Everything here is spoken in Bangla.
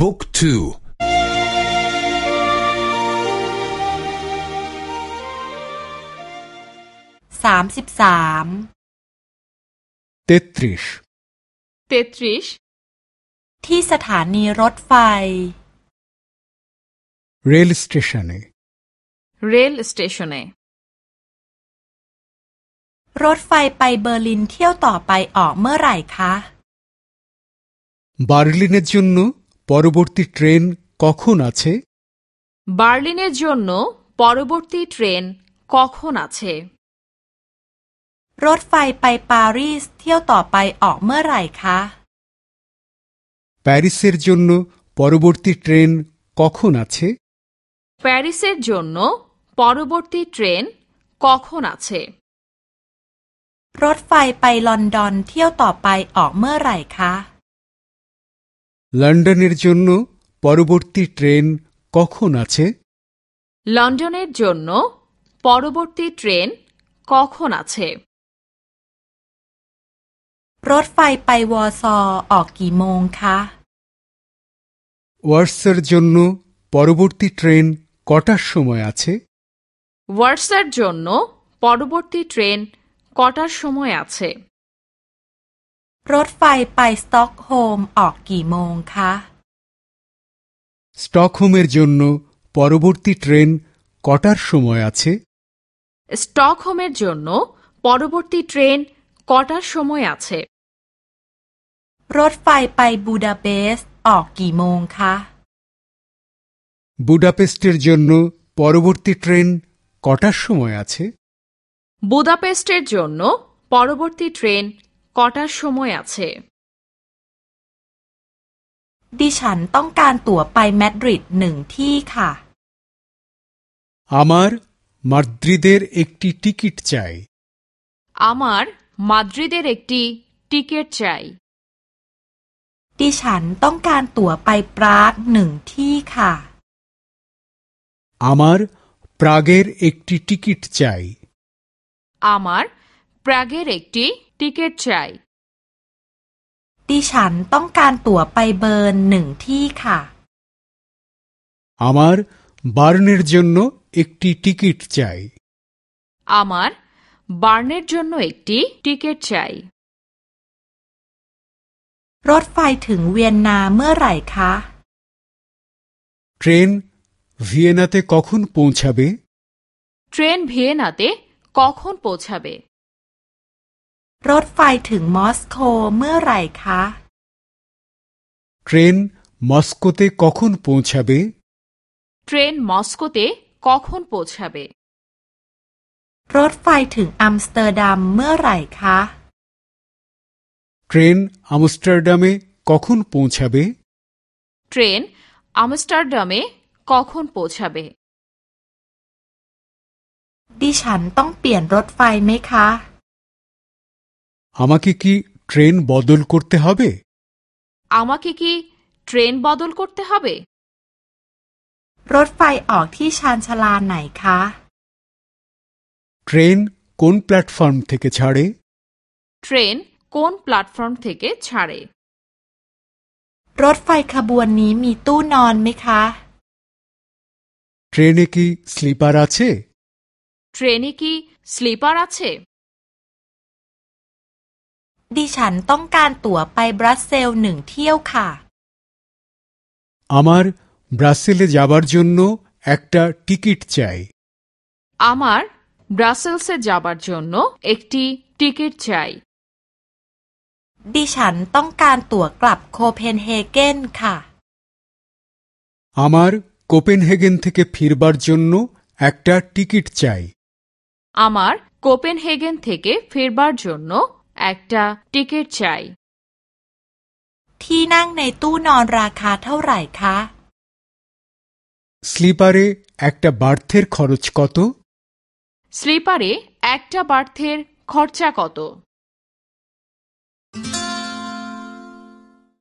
บุ๊กทูสามสิบสาม তেত্রিশ 33 ที่สถานีรถไฟ রেল স্টেশনে রেল স্টেশনে รถไฟไปเบอร์ลินเที่ยวต่อไปออกเมื่อไหร่คะ বার্লিনের জন্য পরবর্তী ট্রেন কখন আছে বার্লিনের জন্য পরবর্তী ট্রেন কখন আছে รถไฟไปปารีสเที่ยวต่อไปออกเมื่อไหร่คะ প্যারিসের জন্য পরবর্তী ট্রেন কখন আছে প্যারিসের জন্য পরবর্তী ট্রেন কখন আছে รถไฟไปลอนดอนเที่ยวต่อไปออกเมื่อไหร่คะ লন্ডনের জন্য পরবর্তী ট্রেন কখন আছে লন্ডনের জন্য পরবর্তী ট্রেন কখন আছে รถไฟไปวอร์ซอออกกี่โมงคะ ওয়ার্সের জন্য পরবর্তী ট্রেন কটার সময় আছে ওয়ার্সের জন্য পরবর্তী ট্রেন কটার সময় আছে รถไฟไปสต็อกโฮล์มออกกี่โมงคะ স্টকহোমের জন্য পরবর্তী ট্রেন কটার সময় আছে স্টকহোমের জন্য পরবর্তী ট্রেন কটার সময় আছে รถไฟไปบูดาเปสต์ออกกี่โมงคะ বুডাপেস্টের জন্য পরবর্তী ট্রেন কটার সময় আছে বুদাপেস্টের জন্য পরবর্তী ট্রেন কটার সময় আছে ดิฉันต้องการตั๋วไปมาดริดหนึ่งที่ค่ะ আমার মাদ্রিদের একটি টিকিট চাই আমার মাদ্রিদের একটি টিকিট চাই ดิฉันต้องการตั๋วไปปรากหนึ่งที่ค่ะ আমার প্রাগের একটি টিকিট চাই আমার প্রাগের একটি টিকিট চাই ดิฉันต้องการตั๋วไปเบิร์นหนึ่งที่ค่ะ আমার বার্নের জন্য একটি টিকিট চাই আমার বার্নের জন্য একটি টিকিট চাই รถไฟถึงเวียนนาเมื่อไหร่คะ ট্রেন ভিয়েনাতে কখন পৌঁছাবে ট্রেন ভিয়েনাতে কখন পৌঁছাবে รถไฟถึงมอสโกเมื่อไหร่คะ ট্রেন মস্কোতে কখন পৌঁছাবে ট্রেন মস্কোতে কখন পৌঁছাবে รถไฟถึงอัมสเตอร์ดัมเมื่อไหร่คะ ট্রেন আমস্টারডামে কখন পৌঁছাবে ট্রেন আমস্টারডামে কখন পৌঁছাবে ดิฉันต้องเปลี่ยนรถไฟไหมคะ আমাকে কি ট্রেন বদল করতে হবে আমাকে কি ট্রেন বদল করতে হবে รถไฟออกที่ชานชาลาไหนคะ ট্রেন কোন প্ল্যাটফর্ম থেকে ছাড়ে ট্রেন কোন প্ল্যাটফর্ম থেকে ছাড়ে รถไฟขบวนนี้มีตู้นอนไหมคะ ট্রেনে কি স্লিপার আছে ট্রেনে কি স্লিপার আছে ดิฉันต้องการตั๋วไปบรัสเซลส์หนึ่งเที่ยวค่ะ আমার ব্রাসেলে যাবার জন্য একটা টিকিট চাই আমার ব্রাসেলসে যাবার জন্য একটি টিকিট চাই ดิฉันต้องการตั๋วกลับโคเพนเฮเกนค่ะ আমার কোপেনহেগেন থেকে ফিরবার জন্য একটা টিকিট চাই আমার কোপেনহেগেন থেকে ফিরবার জন্য একটা টিকিট চাই ที่นั่งในตู้นอนราคาเท่าไหร่คะ স্লিপারে একটা বার্থের খরচ কত স্লিপারে একটা বার্থের খরচা কত